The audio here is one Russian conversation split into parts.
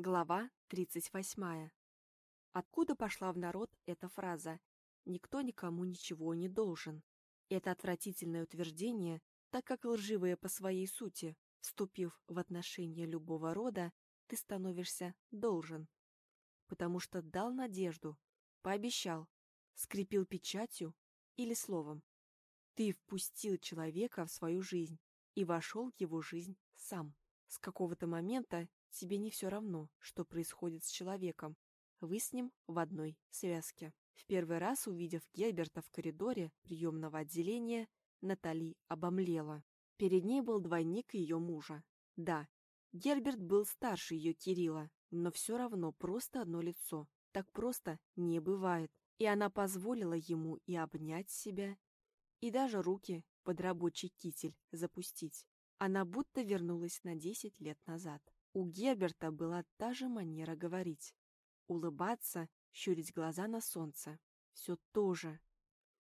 Глава 38. Откуда пошла в народ эта фраза «никто никому ничего не должен»? Это отвратительное утверждение, так как лживое по своей сути, вступив в отношения любого рода, ты становишься должен. Потому что дал надежду, пообещал, скрепил печатью или словом. Ты впустил человека в свою жизнь и вошел в его жизнь сам. С какого-то момента тебе не все равно, что происходит с человеком. Вы с ним в одной связке. В первый раз, увидев Герберта в коридоре приемного отделения, Натали обомлела. Перед ней был двойник ее мужа. Да, Герберт был старше ее Кирилла, но все равно просто одно лицо. Так просто не бывает. И она позволила ему и обнять себя, и даже руки под рабочий китель запустить. Она будто вернулась на десять лет назад. У Герберта была та же манера говорить. Улыбаться, щурить глаза на солнце. Все то же.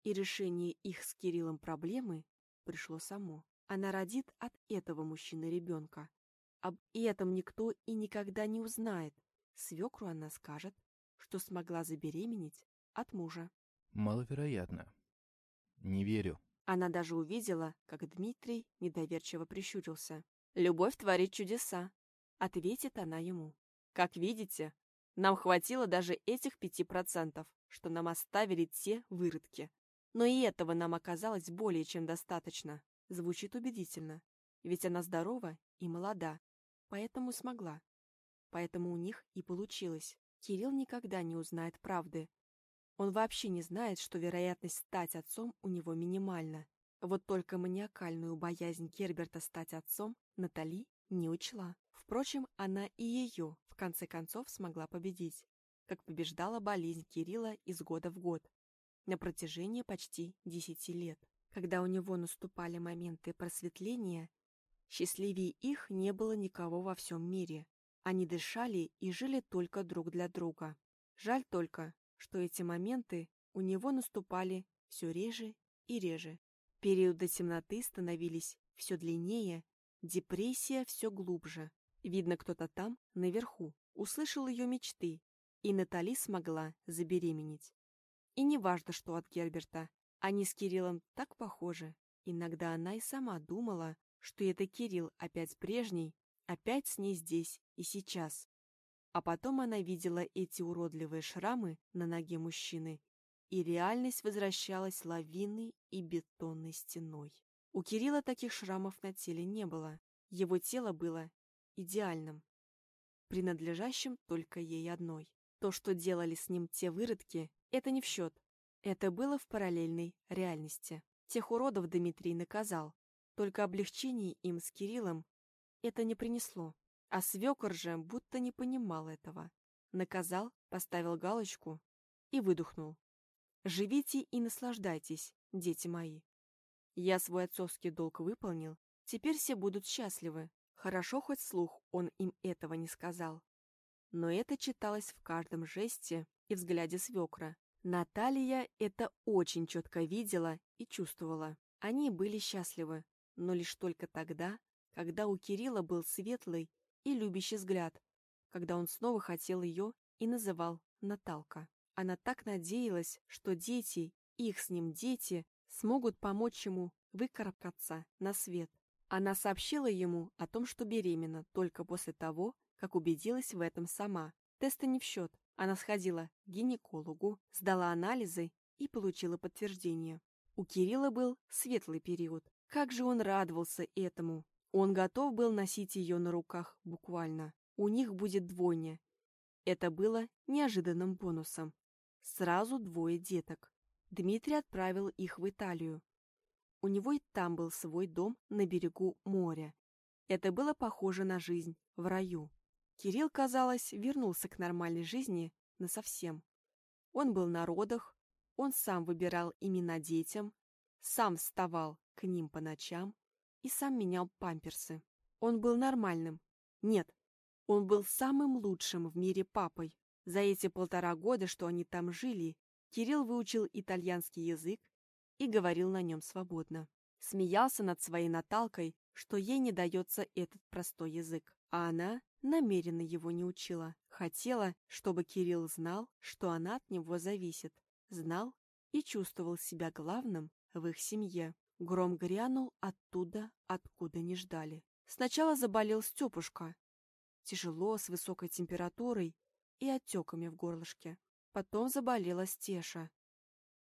И решение их с Кириллом проблемы пришло само. Она родит от этого мужчины ребенка. Об этом никто и никогда не узнает. Свекру она скажет, что смогла забеременеть от мужа. Маловероятно. Не верю. Она даже увидела, как Дмитрий недоверчиво прищурился. «Любовь творит чудеса», — ответит она ему. «Как видите, нам хватило даже этих пяти процентов, что нам оставили те выродки. Но и этого нам оказалось более чем достаточно. Звучит убедительно, ведь она здорова и молода, поэтому смогла. Поэтому у них и получилось. Кирилл никогда не узнает правды. Он вообще не знает, что вероятность стать отцом у него минимальна. Вот только маниакальную боязнь Герберта стать отцом Натали не учла. Впрочем, она и ее, в конце концов, смогла победить, как побеждала болезнь Кирилла из года в год, на протяжении почти десяти лет. Когда у него наступали моменты просветления, счастливее их не было никого во всем мире. Они дышали и жили только друг для друга. Жаль только, что эти моменты у него наступали все реже и реже. Периоды темноты становились все длиннее, депрессия все глубже. Видно, кто-то там, наверху, услышал ее мечты, и Натали смогла забеременеть. И не важно, что от Герберта, они с Кириллом так похожи. Иногда она и сама думала, что это Кирилл опять прежний, опять с ней здесь и сейчас. А потом она видела эти уродливые шрамы на ноге мужчины, и реальность возвращалась лавиной и бетонной стеной. У Кирилла таких шрамов на теле не было. Его тело было идеальным, принадлежащим только ей одной. То, что делали с ним те выродки, это не в счет. Это было в параллельной реальности. Тех уродов Дмитрий наказал. Только облегчение им с Кириллом это не принесло. А свекор же будто не понимал этого. Наказал, поставил галочку и выдохнул. «Живите и наслаждайтесь, дети мои. Я свой отцовский долг выполнил, теперь все будут счастливы. Хорошо хоть слух он им этого не сказал. Но это читалось в каждом жесте и взгляде свекра. Наталья это очень четко видела и чувствовала. Они были счастливы, но лишь только тогда, когда у Кирилла был светлый и любящий взгляд, когда он снова хотел ее и называл Наталка. Она так надеялась, что дети, их с ним дети, смогут помочь ему выкарабкаться на свет. Она сообщила ему о том, что беременна только после того, как убедилась в этом сама. Тесты не в счет. Она сходила к гинекологу, сдала анализы и получила подтверждение. У Кирилла был светлый период. Как же он радовался этому. Он готов был носить ее на руках буквально. У них будет двойня. Это было неожиданным бонусом. Сразу двое деток. Дмитрий отправил их в Италию. У него и там был свой дом на берегу моря. Это было похоже на жизнь в раю. Кирилл, казалось, вернулся к нормальной жизни насовсем. Он был на родах, он сам выбирал имена детям, сам вставал к ним по ночам, и сам менял памперсы. Он был нормальным. Нет, он был самым лучшим в мире папой. За эти полтора года, что они там жили, Кирилл выучил итальянский язык и говорил на нем свободно. Смеялся над своей Наталкой, что ей не дается этот простой язык. А она намеренно его не учила. Хотела, чтобы Кирилл знал, что она от него зависит. Знал и чувствовал себя главным в их семье. Гром грянул оттуда, откуда не ждали. Сначала заболел Степушка. Тяжело, с высокой температурой и отеками в горлышке. Потом заболела Стеша.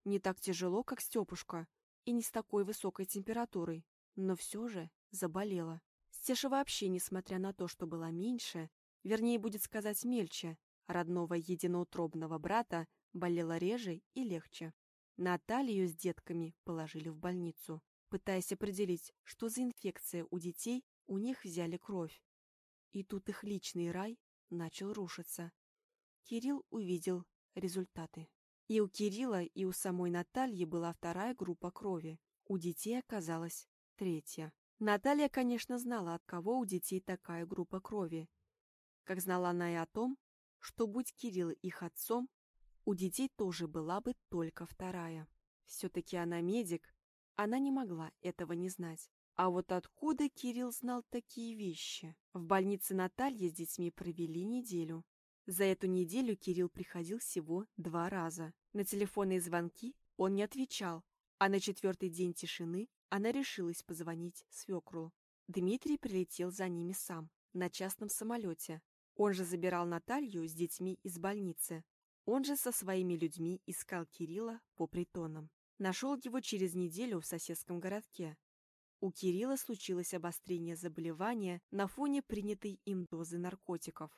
Не так тяжело, как Степушка, и не с такой высокой температурой, но все же заболела. Стеша вообще, несмотря на то, что была меньше, вернее, будет сказать мельче, родного единоутробного брата болела реже и легче. Наталью с детками положили в больницу. Пытаясь определить, что за инфекция у детей, у них взяли кровь. И тут их личный рай начал рушиться. Кирилл увидел результаты. И у Кирилла, и у самой Натальи была вторая группа крови. У детей оказалась третья. Наталья, конечно, знала, от кого у детей такая группа крови. Как знала она и о том, что будь Кирилл их отцом, у детей тоже была бы только вторая. Все-таки она медик, она не могла этого не знать. А вот откуда Кирилл знал такие вещи? В больнице Натальи с детьми провели неделю. За эту неделю Кирилл приходил всего два раза. На телефонные звонки он не отвечал, а на четвертый день тишины она решилась позвонить свекру. Дмитрий прилетел за ними сам, на частном самолете. Он же забирал Наталью с детьми из больницы. Он же со своими людьми искал Кирилла по притонам. Нашел его через неделю в соседском городке. У Кирилла случилось обострение заболевания на фоне принятой им дозы наркотиков.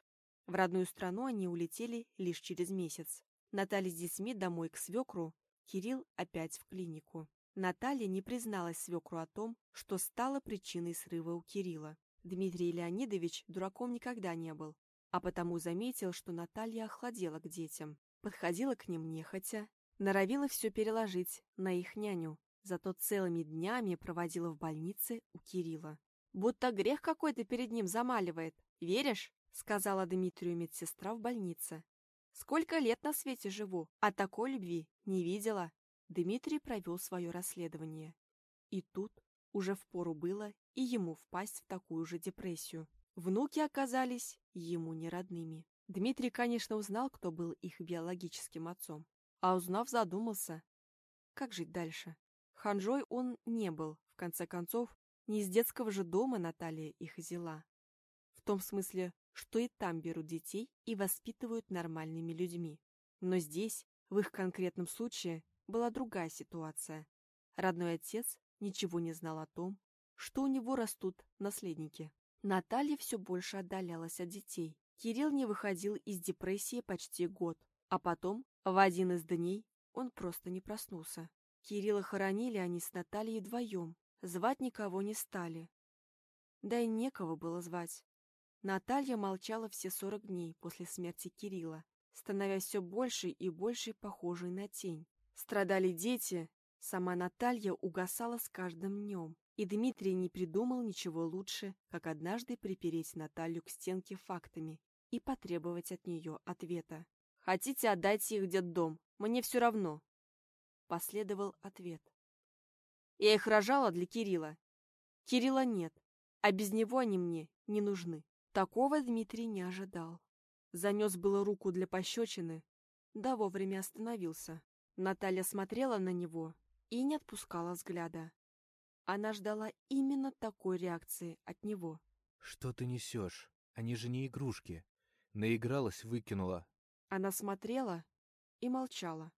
В родную страну они улетели лишь через месяц. Наталья с детьми домой к свекру, Кирилл опять в клинику. Наталья не призналась свекру о том, что стало причиной срыва у Кирилла. Дмитрий Леонидович дураком никогда не был, а потому заметил, что Наталья охладела к детям, подходила к ним нехотя, норовила все переложить на их няню, зато целыми днями проводила в больнице у Кирилла. «Будто грех какой-то перед ним замаливает. Веришь?» — сказала Дмитрию медсестра в больнице. «Сколько лет на свете живу, а такой любви не видела». Дмитрий провел свое расследование. И тут уже впору было и ему впасть в такую же депрессию. Внуки оказались ему неродными. Дмитрий, конечно, узнал, кто был их биологическим отцом, а узнав, задумался, как жить дальше. Ханжой он не был, в конце концов, не из детского же дома Наталья их взяла. В том смысле, что и там берут детей и воспитывают нормальными людьми. Но здесь, в их конкретном случае, была другая ситуация. Родной отец ничего не знал о том, что у него растут наследники. Наталья все больше отдалялась от детей. Кирилл не выходил из депрессии почти год, а потом, в один из дней, он просто не проснулся. Кирилла хоронили они с Натальей вдвоем, звать никого не стали. Да и некого было звать. Наталья молчала все сорок дней после смерти Кирилла, становясь все больше и больше похожей на тень. Страдали дети, сама Наталья угасала с каждым днем. И Дмитрий не придумал ничего лучше, как однажды припереть Наталью к стенке фактами и потребовать от нее ответа. «Хотите, отдать их детдом? Мне все равно». Последовал ответ. «Я их рожала для Кирилла. Кирилла нет, а без него они мне не нужны». Такого Дмитрий не ожидал. Занес было руку для пощечины, да вовремя остановился. Наталья смотрела на него и не отпускала взгляда. Она ждала именно такой реакции от него. «Что ты несешь? Они же не игрушки. Наигралась, выкинула». Она смотрела и молчала.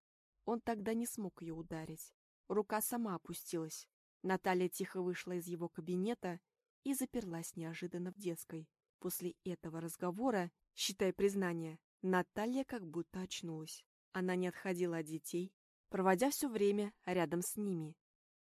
Он тогда не смог ее ударить. Рука сама опустилась. Наталья тихо вышла из его кабинета и заперлась неожиданно в детской. После этого разговора, считай признание, Наталья как будто очнулась. Она не отходила от детей, проводя все время рядом с ними,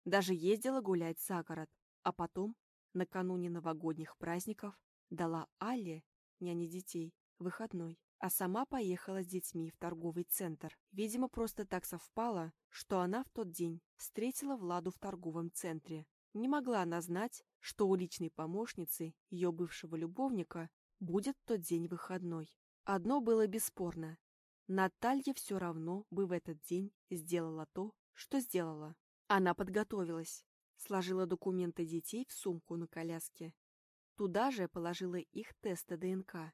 даже ездила гулять за город, а потом, накануне новогодних праздников, дала Алле, няне детей, выходной, а сама поехала с детьми в торговый центр. Видимо, просто так совпало, что она в тот день встретила Владу в торговом центре. Не могла она знать, что у личной помощницы, ее бывшего любовника, будет тот день выходной. Одно было бесспорно. Наталья все равно бы в этот день сделала то, что сделала. Она подготовилась, сложила документы детей в сумку на коляске Туда же положила их тесты ДНК.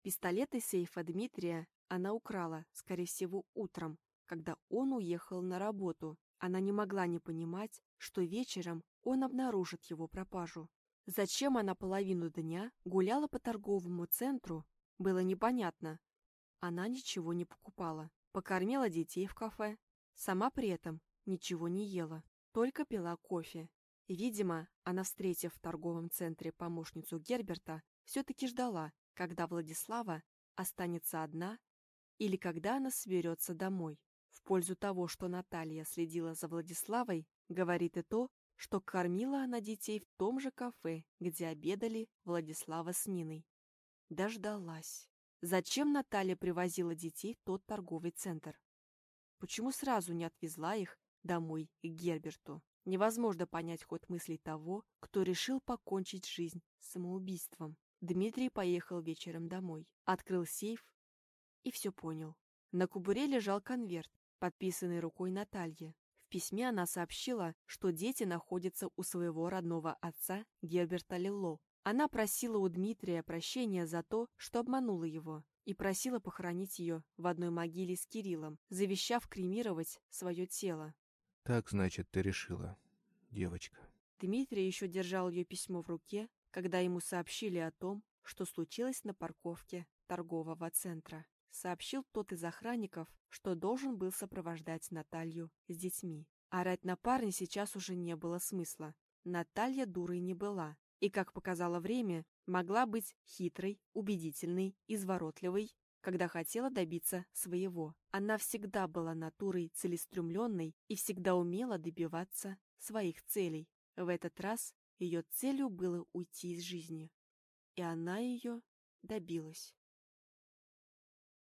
Пистолет из сейфа Дмитрия она украла, скорее всего, утром, когда он уехал на работу. Она не могла не понимать, что вечером он обнаружит его пропажу. Зачем она половину дня гуляла по торговому центру, было непонятно. Она ничего не покупала, покормила детей в кафе, сама при этом ничего не ела, только пила кофе. Видимо, она, встретив в торговом центре помощницу Герберта, все-таки ждала, когда Владислава останется одна или когда она соберется домой. В пользу того, что Наталья следила за Владиславой, говорит и то, что кормила она детей в том же кафе, где обедали Владислава с Ниной. Дождалась. Зачем Наталья привозила детей в тот торговый центр? Почему сразу не отвезла их домой к Герберту? Невозможно понять ход мыслей того, кто решил покончить жизнь самоубийством. Дмитрий поехал вечером домой, открыл сейф и все понял. На кубуре лежал конверт, подписанный рукой Натальи. В письме она сообщила, что дети находятся у своего родного отца Герберта Лилло. Она просила у Дмитрия прощения за то, что обманула его, и просила похоронить ее в одной могиле с Кириллом, завещав кремировать свое тело. «Так, значит, ты решила, девочка». Дмитрий еще держал ее письмо в руке, когда ему сообщили о том, что случилось на парковке торгового центра сообщил тот из охранников, что должен был сопровождать Наталью с детьми. Орать на парня сейчас уже не было смысла. Наталья дурой не была, и, как показало время, могла быть хитрой, убедительной, изворотливой, когда хотела добиться своего. Она всегда была натурой целеустремленной и всегда умела добиваться своих целей. В этот раз ее целью было уйти из жизни. И она ее добилась.